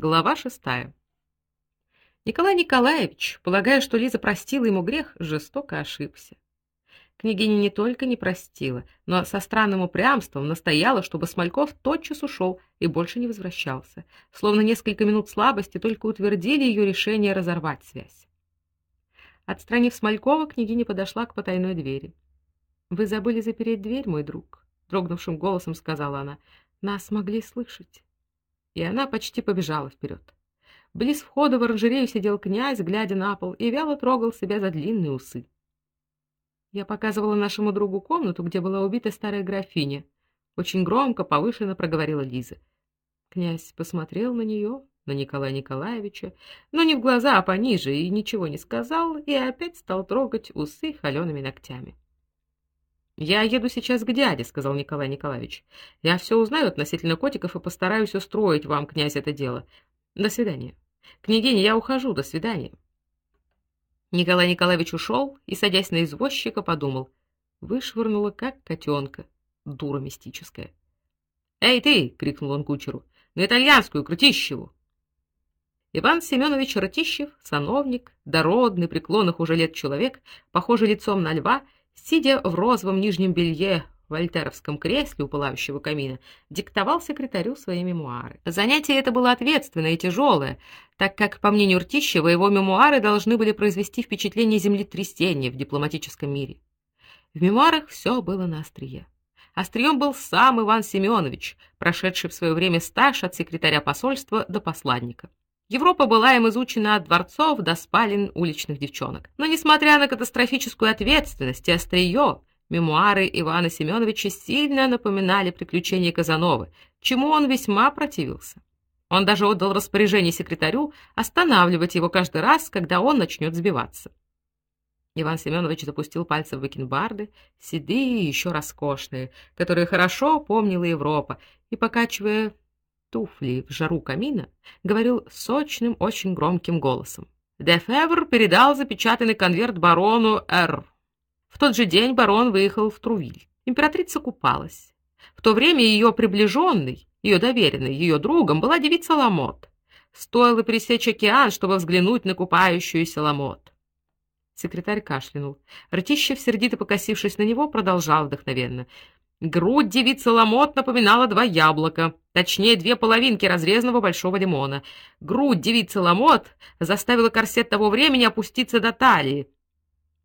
Глава шестая. Николай Николаевич, полагая, что Лиза простила ему грех, жестоко ошибся. Княгиня не только не простила, но со странным упрямством настояла, чтобы Смольков тотчас ушел и больше не возвращался, словно несколько минут слабости только утвердили ее решение разорвать связь. Отстранив Смолькова, княгиня подошла к потайной двери. Вы забыли запереть дверь, мой друг, дрогнувшим голосом сказала она. Нас могли слышать и она почти побежала вперед. Близ входа в оранжерею сидел князь, глядя на пол, и вяло трогал себя за длинные усы. Я показывала нашему другу комнату, где была убита старая графиня. Очень громко, повышенно проговорила Лиза. Князь посмотрел на нее, на Николая Николаевича, но не в глаза, а пониже, и ничего не сказал, и опять стал трогать усы холеными ногтями. Я еду сейчас к дяде, сказал Николай Николаевич. Я все узнаю относительно котиков и постараюсь устроить вам, князь, это дело. До свидания. Княгиня, я ухожу. До свидания. Николай Николаевич ушел и, садясь на извозчика, подумал: вышвырнула как котенка, дура мистическая. "Эй ты!" крикнул он кучеру. "На итальянскую Крутищеву!" Иван Семенович Ратищев, сановник, дородный, преклонных уже лет человек, похожий лицом на льва, сидя в розовом нижнем белье в вольтеровском кресле у пылающего камина, диктовал секретарю свои мемуары. Занятие это было ответственное и тяжелое, так как, по мнению Ртищева, его мемуары должны были произвести впечатление землетрясения в дипломатическом мире. В мемуарах все было на острие. Острием был сам Иван Семенович, прошедший в свое время стаж от секретаря посольства до посланника. Европа была им изучена от дворцов до спален уличных девчонок. Но несмотря на катастрофическую ответственность и острие, мемуары Ивана Семеновича сильно напоминали приключения Казановы, чему он весьма противился. Он даже отдал распоряжение секретарю останавливать его каждый раз, когда он начнет сбиваться. Иван Семенович запустил пальцы в бакенбарды, седые и еще роскошные, которые хорошо помнила Европа, и покачивая туфли в жару камина, говорил сочным, очень громким голосом. Дефевр передал запечатанный конверт барону Р. В тот же день барон выехал в Трувиль. Императрица купалась. В то время ее приближенный, ее доверенный, ее другом была девица Ламот. Стоило пересечь океан, чтобы взглянуть на купающуюся Ламот. Секретарь кашлянул. Ртищев, сердито покосившись на него, продолжал вдохновенно: Грудь девицы Ламот напоминала два яблока, точнее две половинки разрезанного большого лимона. Грудь девицы Ламот заставила корсет того времени опуститься до талии.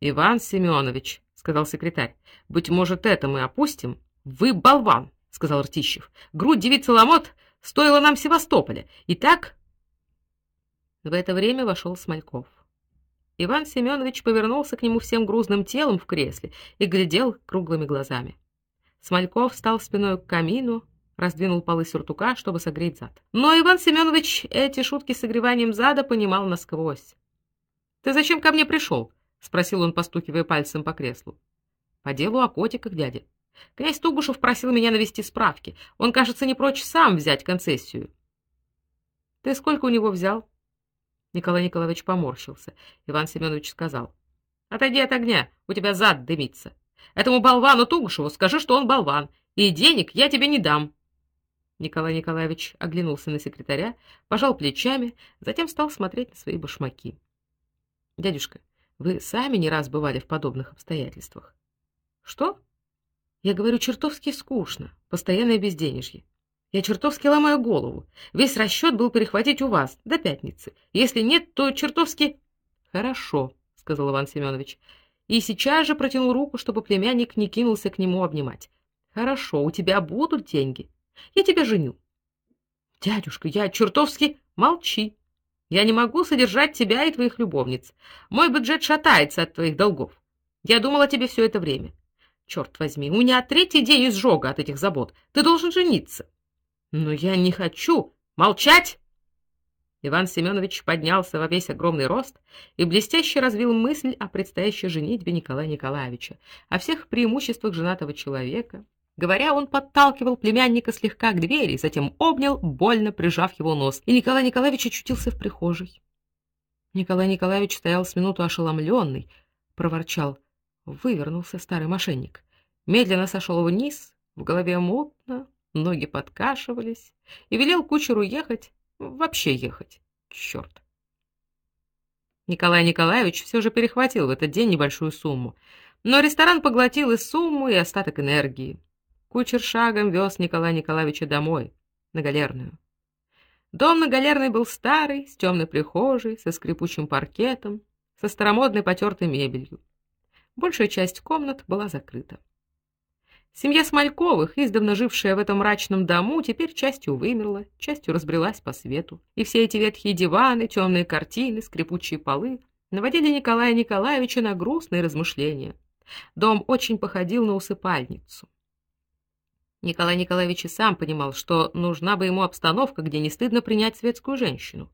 Иван Семенович, сказал секретарь. Быть может, это мы опустим? Вы болван, сказал Ртищев. Грудь девицы Ламот стоила нам Севастополя. Итак, в это время вошел Смольков. Иван Семенович повернулся к нему всем грузным телом в кресле и глядел круглыми глазами. Смольков встал спиной к камину, раздвинул полы сюртука, чтобы согреть зад. Но Иван Семенович эти шутки с согреванием зада понимал насквозь. Ты зачем ко мне пришел?» — спросил он, постукивая пальцем по креслу. По делу о котиках, дядя. Князь Тугушев просил меня навести справки. Он, кажется, не прочь сам взять концессию. Ты сколько у него взял? Николай Николаевич поморщился. Иван Семенович сказал: "Отойди от огня, у тебя зад дымится". Этому болвану Тугушеву скажи, что он болван, и денег я тебе не дам. Николай Николаевич оглянулся на секретаря, пожал плечами, затем стал смотреть на свои башмаки. Дядюшка, вы сами не раз бывали в подобных обстоятельствах. Что? Я говорю, чертовски скучно, постоянное безденежье. Я чертовски ломаю голову. Весь расчет был перехватить у вас до пятницы. Если нет, то чертовски Хорошо, сказал Иван Семенович и сейчас же протянул руку, чтобы племянник не кинулся к нему обнимать. Хорошо, у тебя будут деньги. Я тебя женю. Дядюшка, я чертовски молчи. Я не могу содержать тебя и твоих любовниц. Мой бюджет шатается от твоих долгов. Я думала о тебе все это время. Черт возьми, у меня третий день изжога от этих забот. Ты должен жениться. Но я не хочу молчать. Иван Семенович поднялся во весь огромный рост и блестяще развил мысль о предстоящей женитьбе Николая Николаевича, о всех преимуществах женатого человека. Говоря, он подталкивал племянника слегка к двери, затем обнял, больно прижав его нос, и Николай Николаевич очутился в прихожей. Николай Николаевич стоял с минуту ошеломленный, проворчал: "Вывернулся старый мошенник". Медленно сошел вниз, в голове мутно, ноги подкашивались, и велел кучеру ехать вообще ехать. Чёрт. Николай Николаевич все же перехватил в этот день небольшую сумму, но ресторан поглотил и сумму, и остаток энергии. Кучер шагом вез Николая Николаевича домой, на Галерную. Дом на Галерной был старый, с темной прихожей, со скрипучим паркетом, со старомодной потертой мебелью. Большая часть комнат была закрыта. Семья Смольковых, издавна жившая в этом мрачном дому, теперь частью вымерла, частью разбрелась по свету. И все эти ветхие диваны, темные картины, скрипучие полы наводили Николая Николаевича на грустные размышления. Дом очень походил на усыпальницу. Николай Николаевич и сам понимал, что нужна бы ему обстановка, где не стыдно принять светскую женщину.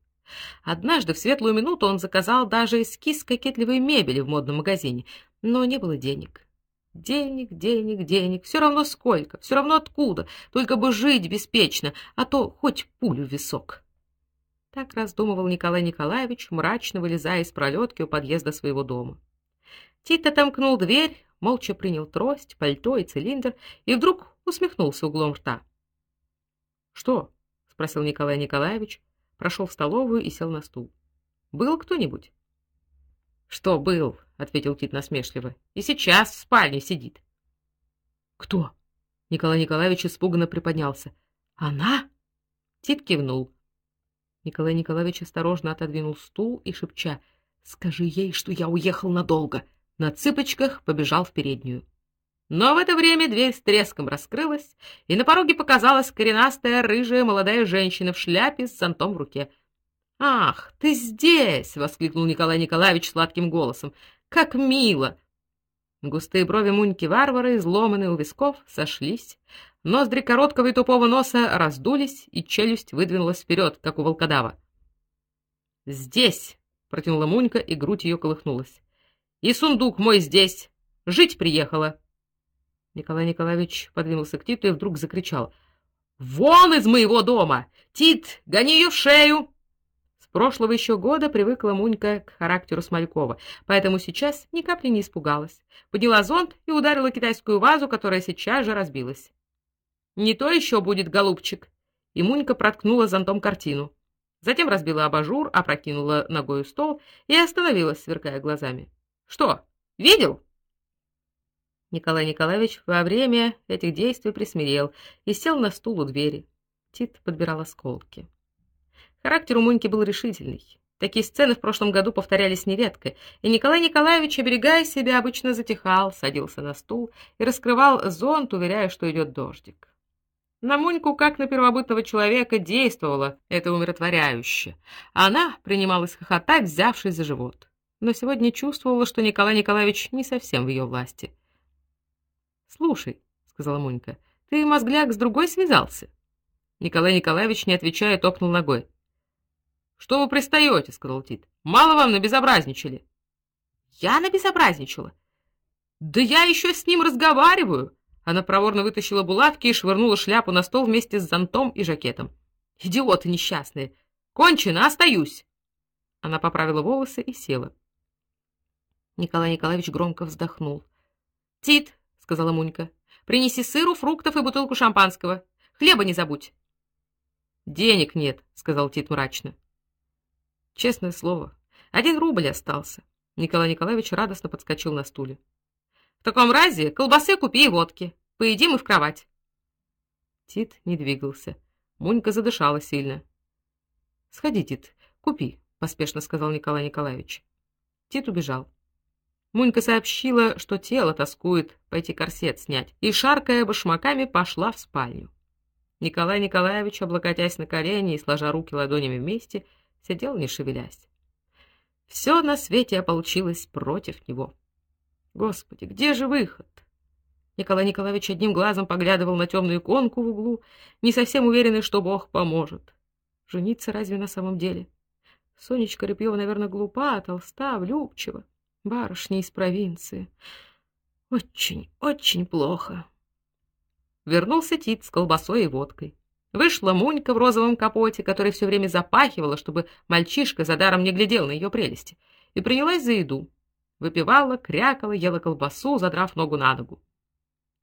Однажды в светлую минуту он заказал даже эскиз кокетливой мебели в модном магазине, но не было денег. Денег, денег, денег, все равно сколько, все равно откуда, только бы жить беспечно, а то хоть пулю в висок. Так раздумывал Николай Николаевич, мрачно вылезая из пролетки у подъезда своего дома. Тит отомкнул дверь, молча принял трость, пальто и цилиндр и вдруг усмехнулся углом рта. "Что?" спросил Николай Николаевич, прошел в столовую и сел на стул. "Был кто-нибудь?" "Что был?" Ответил Тит насмешливо. "И сейчас в спальне сидит". "Кто?" Николай Николаевич испуганно приподнялся. "Она?" Тит кивнул. Николай Николаевич осторожно отодвинул стул и шепча: "Скажи ей, что я уехал надолго", на цыпочках побежал в переднюю. Но в это время дверь с треском раскрылась, и на пороге показалась коренастая рыжая молодая женщина в шляпе с зонтом в руке. "Ах, ты здесь!" воскликнул Николай Николаевич сладким голосом. "Как мило!" Густые брови Муньки Варвары, изломанные у висков, сошлись. Ноздри короткого и тупого носа раздулись, и челюсть выдвинулась вперед, как у волкодава. "Здесь!" протянула Мунька, и грудь ее колыхнулась. "И сундук мой здесь. Жить приехала." Николай Николаевич подвинулся к Титу и вдруг закричал: "Вон из моего дома! Тит, гони ее в шею!" Прошлого еще года привыкла Мунька к характеру Смолькова, поэтому сейчас ни капли не испугалась. Подняла зонт и ударила китайскую вазу, которая сейчас же разбилась. "Не то еще будет, голубчик!" И Мунька проткнула зонтом картину. Затем разбила абажур, опрокинула ногой стол и остановилась, сверкая глазами. "Что? Видел?" Николай Николаевич во время этих действий присмирел и сел на стул у двери. Тит подбирал осколки. Характер у Муньки был решительный. Такие сцены в прошлом году повторялись нередко, и Николай Николаевич, оберегая себя, обычно затихал, садился на стул и раскрывал зонт, уверяя, что идет дождик. На Муньку, как на первобытного человека, действовало это умиротворяюще. Она принималась хохотать, взявшись за живот. Но сегодня чувствовала, что Николай Николаевич не совсем в ее власти. Слушай, сказала Монька. Ты мозгляк с другой связался? Николай Николаевич, не отвечая, топнул ногой. Что вы пристаете?» — сказал Тит. Мало вам набезобразничали. Я набезобразничала. Да я еще с ним разговариваю. Она проворно вытащила булавки и швырнула шляпу на стол вместе с зонтом и жакетом. Идиоты несчастные. Кончено, остаюсь. Она поправила волосы и села. Николай Николаевич громко вздохнул. Тит, сказала Мунька. Принеси сыру, фруктов и бутылку шампанского. Хлеба не забудь. Денег нет, сказал Тит мрачно. Честное слово, один рубль остался. Николай Николаевич радостно подскочил на стуле. В таком разе колбасы купи и водки. Поедим и в кровать. Тит не двигался. Мунька задышала сильно. Сходи, Тит, купи, поспешно сказал Николай Николаевич. Тит убежал. Мунька сообщила, что тело тоскует, пойти корсет снять, и шаркая башмаками пошла в спальню. Николай Николаевич, облокотясь на колени и сложа руки ладонями вместе, сидел не шевелясь. Все на свете получилось против него. Господи, где же выход? Николай Николаевич одним глазом поглядывал на темную иконку в углу, не совсем уверенный, что Бог поможет. Жениться разве на самом деле? Сонечка Репьева, наверное, глупа, толста, влюбчива барышня из провинции. Очень, очень плохо. Вернулся Тит с колбасой и водкой. Вышла Мунька в розовом капоте, который все время запахивала, чтобы мальчишка за даром не глядел на ее прелести, и принялась за еду. Выпивала, крякала, ела колбасу, задрав ногу на ногу.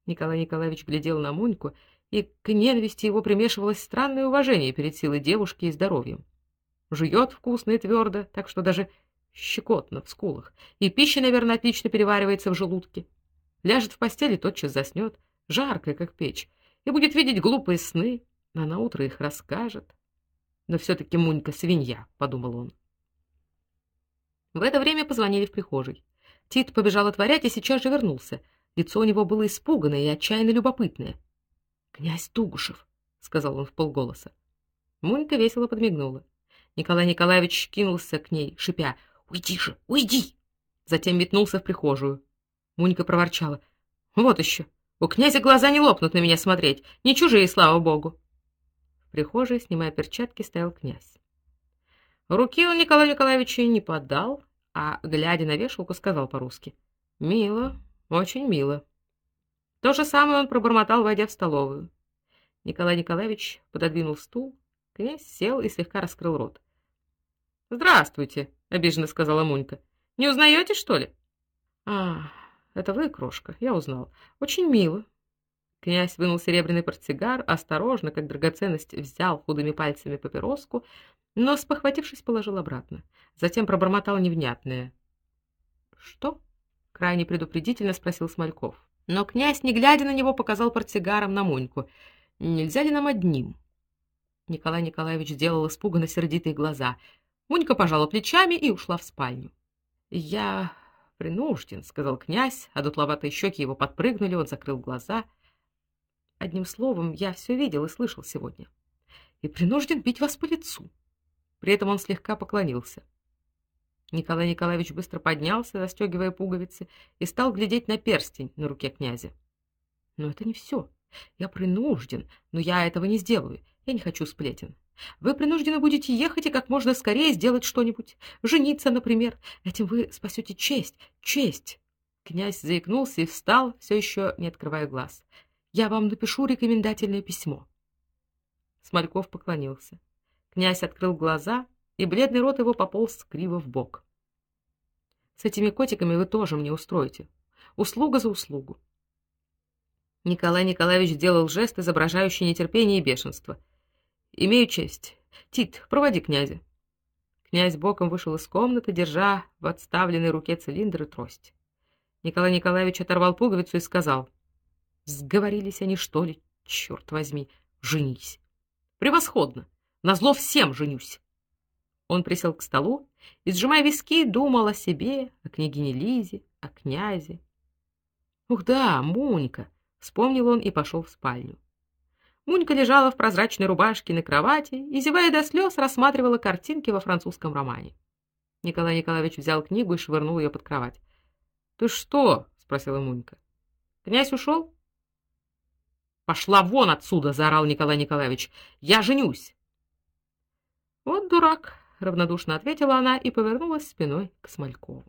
Николай Николаевич глядел на Муньку и к ненависти его примешивалось странное уважение перед силой девушки и здоровьем. Жует вкусно и твердо, так что даже щекотно в скулах, и пища, наверное, отлично переваривается в желудке. Ляжет в постели, тотчас заснет, жаркая, как печь, и будет видеть глупые сны, а на утро их расскажет. Но все таки Мунька свинья, подумал он. В это время позвонили в прихожей. Тит побежал отворять и сейчас же вернулся. Лицо у него было испуганное и отчаянно любопытное. "Князь Тугушев", сказал он вполголоса. Мунька весело подмигнула. Николай Николаевич кинулся к ней, шипя: "Уйди же, уйди!" Затем метнулся в прихожую. Мунька проворчала: "Вот еще, у князя глаза не лопнут на меня смотреть, не чужие, слава богу". В прихожей, снимая перчатки, стоял князь. Руки он Николаю Николаевичу не подал, а глядя на вешалку, сказал по-русски: "Мило, очень мило". То же самое он пробормотал, войдя в столовую. Николай Николаевич пододвинул стул, князь сел и слегка раскрыл рот. "Здравствуйте", обиженно сказала Мунька. "Не узнаете, что ли?" "А, это вы, крошка, я узнал. Очень мило". Князь вынул серебряный портсигар, осторожно, как драгоценность, взял худыми пальцами папироску, но, спохватившись, положил обратно. Затем пробормотал невнятное: "Что?" крайне предупредительно спросил Смольков. Но князь, не глядя на него, показал портсигаром на Моньку. Нельзя ли нам одним? Николай Николаевич сделал испуганно сердитые глаза. Монька пожала плечами и ушла в спальню. Я принужден, сказал князь, а дутловатые щеки его подпрыгнули, он закрыл глаза. Одним словом, я все видел и слышал сегодня. И принужден бить вас по лицу. При этом он слегка поклонился. Николай Николаевич быстро поднялся, застегивая пуговицы, и стал глядеть на перстень на руке князя. Но это не все. Я принужден, но я этого не сделаю. Я не хочу сплетен. Вы принуждены будете ехать и как можно скорее сделать что-нибудь. Жениться, например. Этим вы спасете честь. Честь. Князь заикнулся и встал, все еще не открывая глаз. Я вам напишу рекомендательное письмо. Смольков поклонился. Князь открыл глаза и бледный рот его пополз криво в бок. С этими котиками вы тоже мне устроите. Услуга за услугу. Николай Николаевич сделал жест, изображающий нетерпение и бешенство. Имею честь. Тит, проводи князя. Князь боком вышел из комнаты, держа в отставленной руке цилиндр и трость. Николай Николаевич оторвал пуговицу и сказал: "Сговорились они, что ли? Черт возьми, женись. Превосходно. Назло всем женюсь". Он присел к столу и, сжимая виски, думал о себе, о княгине Лизе, о князе. Ух да, Мунька, вспомнил он и пошел в спальню. Мунька лежала в прозрачной рубашке на кровати и, зевая до слез, рассматривала картинки во французском романе. Николай Николаевич взял книгу и швырнул ее под кровать. "Ты что?" спросила Мунька. "Князь ушел?» "Пошла вон отсюда", заорал Николай Николаевич. "Я женюсь". Вот дурак, равнодушно ответила она и повернулась спиной к Смолькову.